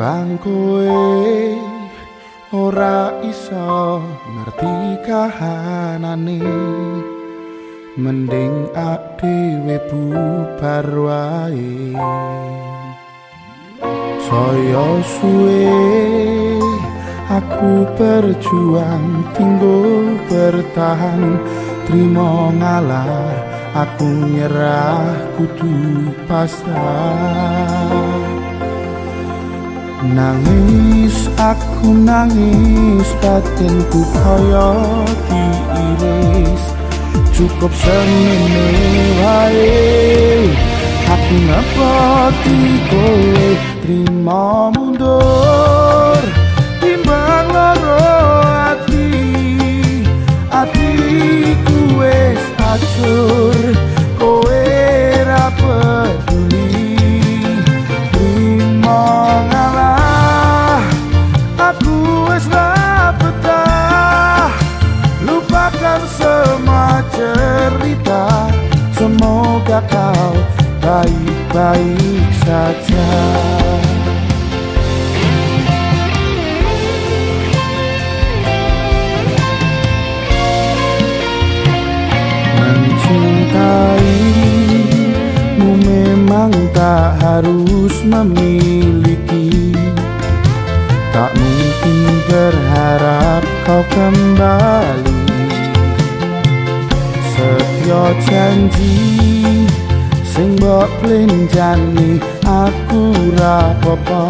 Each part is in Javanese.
timbang kowe ora iso ngerti kahanane. Mending dhewe bubar wae. Saya suwe aku berjuang tinggal bertahan. Terima ngalah aku nyerah kudu pasrah Nangis aku nangis batinku kaya diiris. Cukup semene wae Aku ngepoti kowe. Terima mundur tak harus memiliki. Tak mungkin berharap kau kembali. Setya janji sing mbok plenjani aku ra apa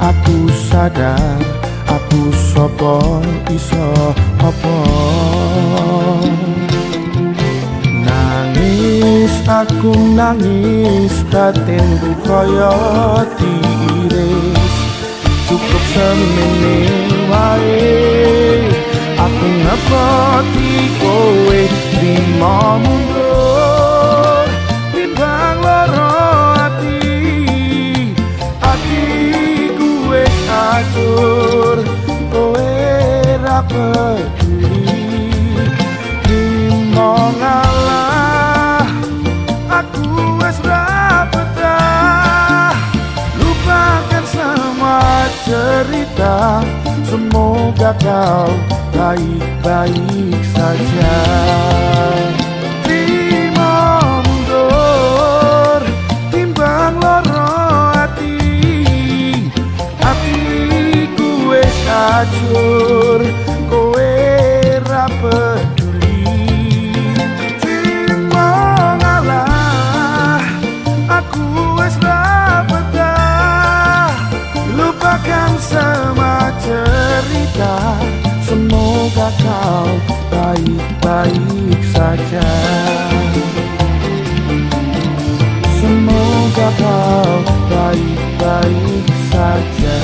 aku sadar aku sapa iso apa. Nangis aku nangis batinku kaya diiris cukup semene wae aku ngepoti kowe di ra cerita semoga kau baik-baik saja semua cerita Semoga kau baik-baik saja. Semoga kau baik-baik saja.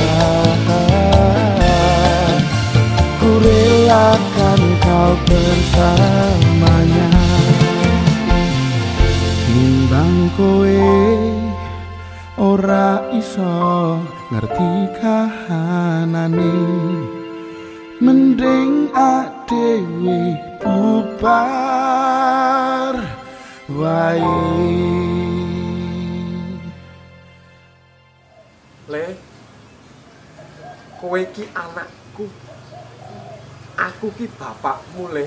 Ku relakan kau bersamanya. Timbang kowe ora iso ngerti kahanane. Mending adewe bubar wae. Le kowe ki anakku. Aku ki bapakmu le.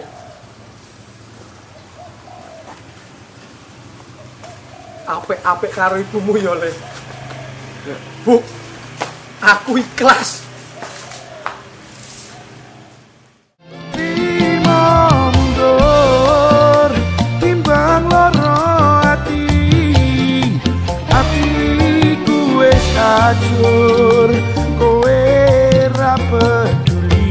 Apik-apik karo ibumu ya le bu aku ikhlas. Peduli.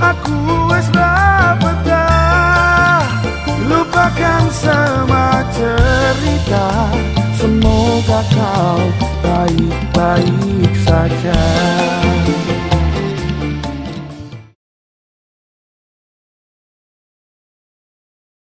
Aku lupakan semua cerita. Semoga kau baik-baik saja